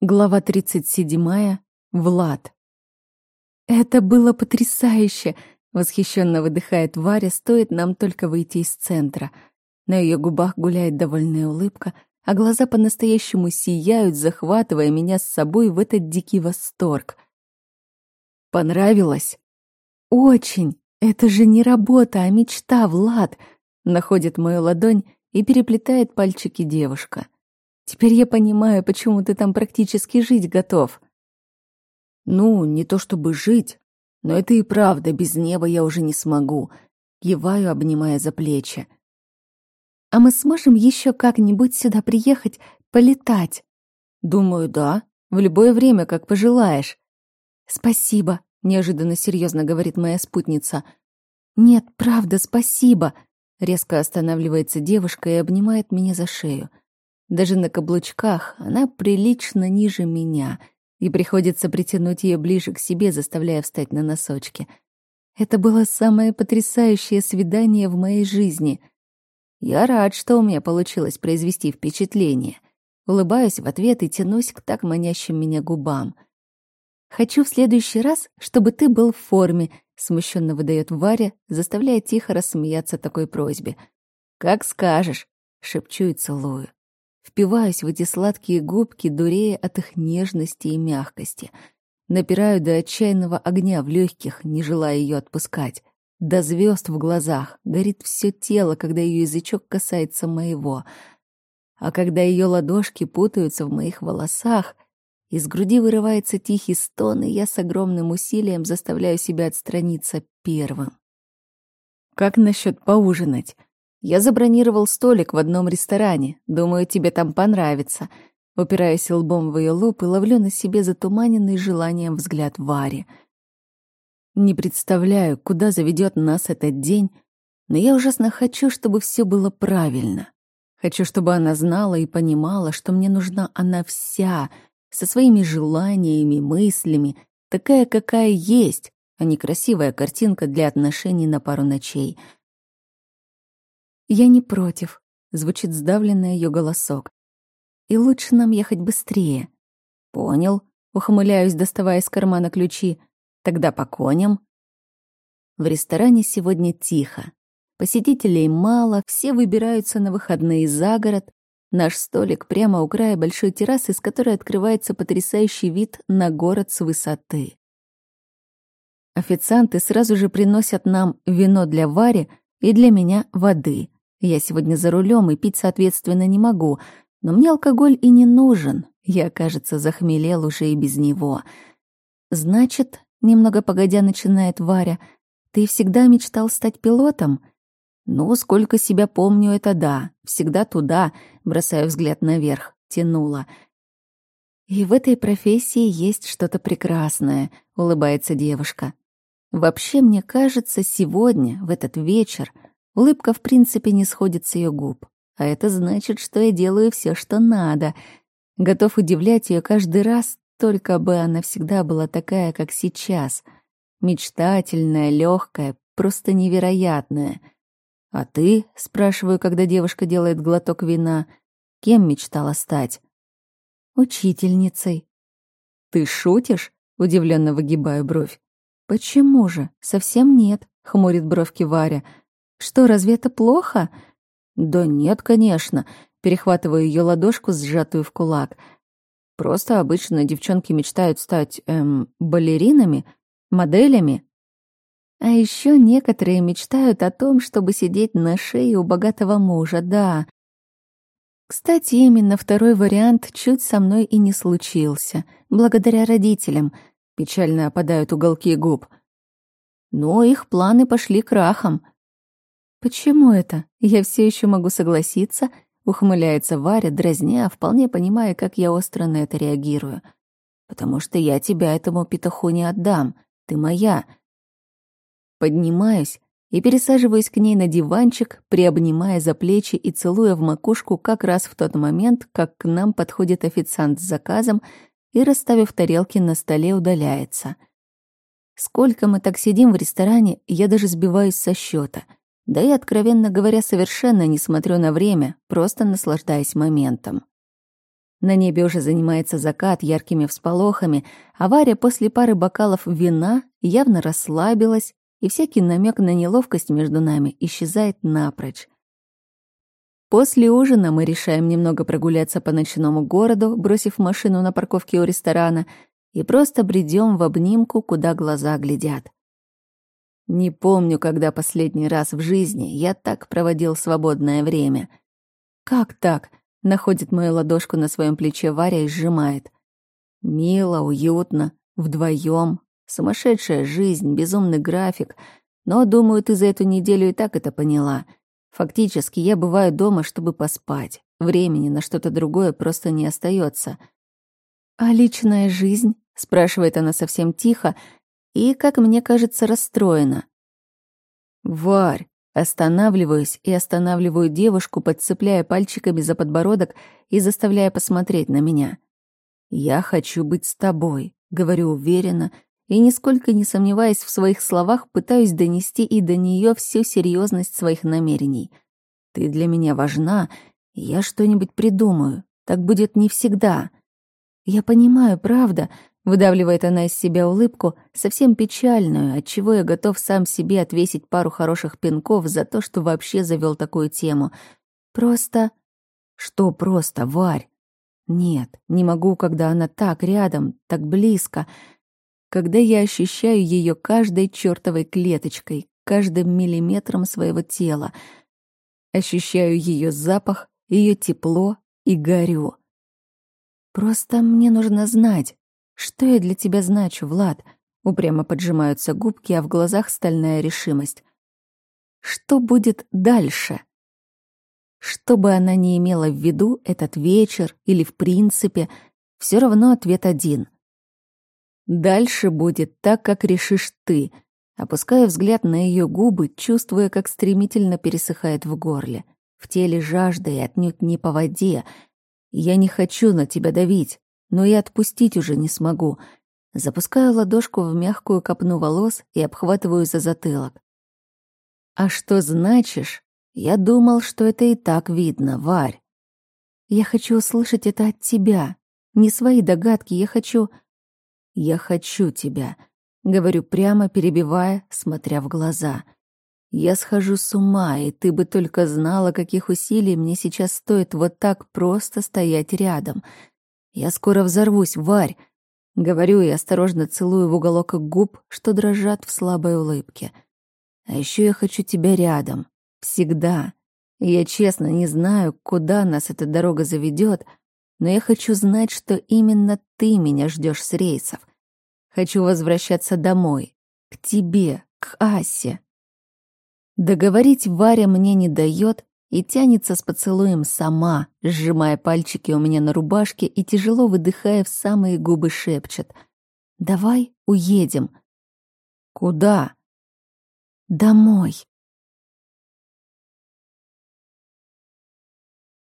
Глава 37. Влад. «Это было потрясающе!» — восхищенно выдыхает Варя, стоит нам только выйти из центра. На ее губах гуляет довольная улыбка, а глаза по-настоящему сияют, захватывая меня с собой в этот дикий восторг. «Понравилось?» «Очень! Это же не работа, а мечта, Влад!» — находит мою ладонь и переплетает пальчики девушка. Теперь я понимаю, почему ты там практически жить готов. Ну, не то чтобы жить, но это и правда, без неба я уже не смогу. Киваю, обнимая за плечи. А мы сможем еще как-нибудь сюда приехать, полетать? Думаю, да. В любое время, как пожелаешь. Спасибо, неожиданно серьезно говорит моя спутница. Нет, правда, спасибо. Резко останавливается девушка и обнимает меня за шею. Даже на каблучках она прилично ниже меня, и приходится притянуть ее ближе к себе, заставляя встать на носочки. Это было самое потрясающее свидание в моей жизни. Я рад, что у меня получилось произвести впечатление. Улыбаюсь в ответ и тянусь к так манящим меня губам. «Хочу в следующий раз, чтобы ты был в форме», — смущенно выдает Варя, заставляя тихо рассмеяться такой просьбе. «Как скажешь», — шепчу и целую. Впиваюсь в эти сладкие губки, дурея от их нежности и мягкости. Напираю до отчаянного огня в легких, не желая ее отпускать. До звезд в глазах, горит все тело, когда ее язычок касается моего. А когда ее ладошки путаются в моих волосах, из груди вырывается тихий стон, и я с огромным усилием заставляю себя отстраниться первым. «Как насчет поужинать?» Я забронировал столик в одном ресторане. Думаю, тебе там понравится. Упираюсь лбом в ее лоб и ловлю на себе затуманенный желанием взгляд Вари. Не представляю, куда заведет нас этот день, но я ужасно хочу, чтобы все было правильно. Хочу, чтобы она знала и понимала, что мне нужна она вся, со своими желаниями, мыслями, такая, какая есть, а не красивая картинка для отношений на пару ночей — «Я не против», — звучит сдавленный ее голосок. «И лучше нам ехать быстрее». «Понял», — ухмыляюсь, доставая из кармана ключи. «Тогда по коням». В ресторане сегодня тихо. Посетителей мало, все выбираются на выходные за город. Наш столик прямо у края большой террасы, с которой открывается потрясающий вид на город с высоты. Официанты сразу же приносят нам вино для Вари и для меня воды. Я сегодня за рулем и пить, соответственно, не могу, но мне алкоголь и не нужен. Я, кажется, захмелел уже и без него. Значит, немного погодя начинает Варя, ты всегда мечтал стать пилотом? Ну, сколько себя помню, это да. Всегда туда, бросаю взгляд наверх, тянула. И в этой профессии есть что-то прекрасное, улыбается девушка. Вообще, мне кажется, сегодня, в этот вечер, Улыбка в принципе не сходит с ее губ. А это значит, что я делаю все, что надо. Готов удивлять ее каждый раз, только бы она всегда была такая, как сейчас. Мечтательная, легкая, просто невероятная. «А ты?» — спрашиваю, когда девушка делает глоток вина. «Кем мечтала стать?» «Учительницей». «Ты шутишь?» — удивленно выгибаю бровь. «Почему же? Совсем нет», — хмурит бровки Варя. Что, разве это плохо? Да нет, конечно. Перехватываю ее ладошку, сжатую в кулак. Просто обычно девчонки мечтают стать, эм, балеринами, моделями. А еще некоторые мечтают о том, чтобы сидеть на шее у богатого мужа, да. Кстати, именно второй вариант чуть со мной и не случился, благодаря родителям. Печально опадают уголки губ. Но их планы пошли крахом. «Почему это? Я все еще могу согласиться?» — ухмыляется Варя, дразня, вполне понимая, как я остро на это реагирую. «Потому что я тебя этому петуху не отдам. Ты моя». Поднимаюсь и пересаживаюсь к ней на диванчик, приобнимая за плечи и целуя в макушку как раз в тот момент, как к нам подходит официант с заказом и, расставив тарелки на столе, удаляется. Сколько мы так сидим в ресторане, я даже сбиваюсь со счета — да и, откровенно говоря, совершенно не смотрю на время, просто наслаждаясь моментом. На небе уже занимается закат яркими всполохами, а Варя после пары бокалов вина явно расслабилась, и всякий намек на неловкость между нами исчезает напрочь. После ужина мы решаем немного прогуляться по ночному городу, бросив машину на парковке у ресторана, и просто бредем в обнимку, куда глаза глядят. Не помню, когда последний раз в жизни я так проводил свободное время. Как так? Находит мою ладошку на своем плече Варя и сжимает. Мило, уютно, вдвоем, сумасшедшая жизнь, безумный график. Но, думаю, ты за эту неделю и так это поняла — Фактически я бываю дома, чтобы поспать. Времени на что-то другое просто не остается. «А личная жизнь?» — спрашивает она совсем тихо и, как мне кажется, расстроена. «Варь!» Останавливаюсь и останавливаю девушку, подцепляя пальчиками за подбородок и заставляя посмотреть на меня. «Я хочу быть с тобой», — говорю уверенно, и, нисколько не сомневаясь в своих словах, пытаюсь донести и до нее всю серьезность своих намерений. «Ты для меня важна, я что-нибудь придумаю. Так будет не всегда». «Я понимаю, правда», — выдавливает она из себя улыбку, совсем печальную, отчего я готов сам себе отвесить пару хороших пинков за то, что вообще завел такую тему. «Просто...» «Что просто, Варь?» «Нет, не могу, когда она так рядом, так близко», когда я ощущаю ее каждой чертовой клеточкой, каждым миллиметром своего тела, ощущаю ее запах, ее тепло и горю. Просто мне нужно знать, что я для тебя значу, Влад. Упрямо поджимаются губки, а в глазах стальная решимость. Что будет дальше? Что бы она ни имела в виду этот вечер или в принципе, все равно ответ один — Дальше будет так, как решишь ты, опуская взгляд на ее губы, чувствуя, как стремительно пересыхает в горле. В теле жажда и отнюдь не по воде. Я не хочу на тебя давить, но и отпустить уже не смогу. Запускаю ладошку в мягкую копну волос и обхватываю за затылок. А что значишь? Я думал, что это и так видно, Варь. Я хочу услышать это от тебя. Не свои догадки, я хочу... «Я хочу тебя», — говорю прямо, перебивая, смотря в глаза. «Я схожу с ума, и ты бы только знала, каких усилий мне сейчас стоит вот так просто стоять рядом. Я скоро взорвусь, Варь», — говорю и осторожно целую в уголок губ, что дрожат в слабой улыбке. «А еще я хочу тебя рядом. Всегда. я честно не знаю, куда нас эта дорога заведет, но я хочу знать, что именно ты меня ждешь с рейсов. Хочу возвращаться домой, к тебе, к Асе. Договорить Варя мне не дает и тянется с поцелуем сама, сжимая пальчики у меня на рубашке и тяжело выдыхая в самые губы шепчет. «Давай уедем». «Куда?» «Домой».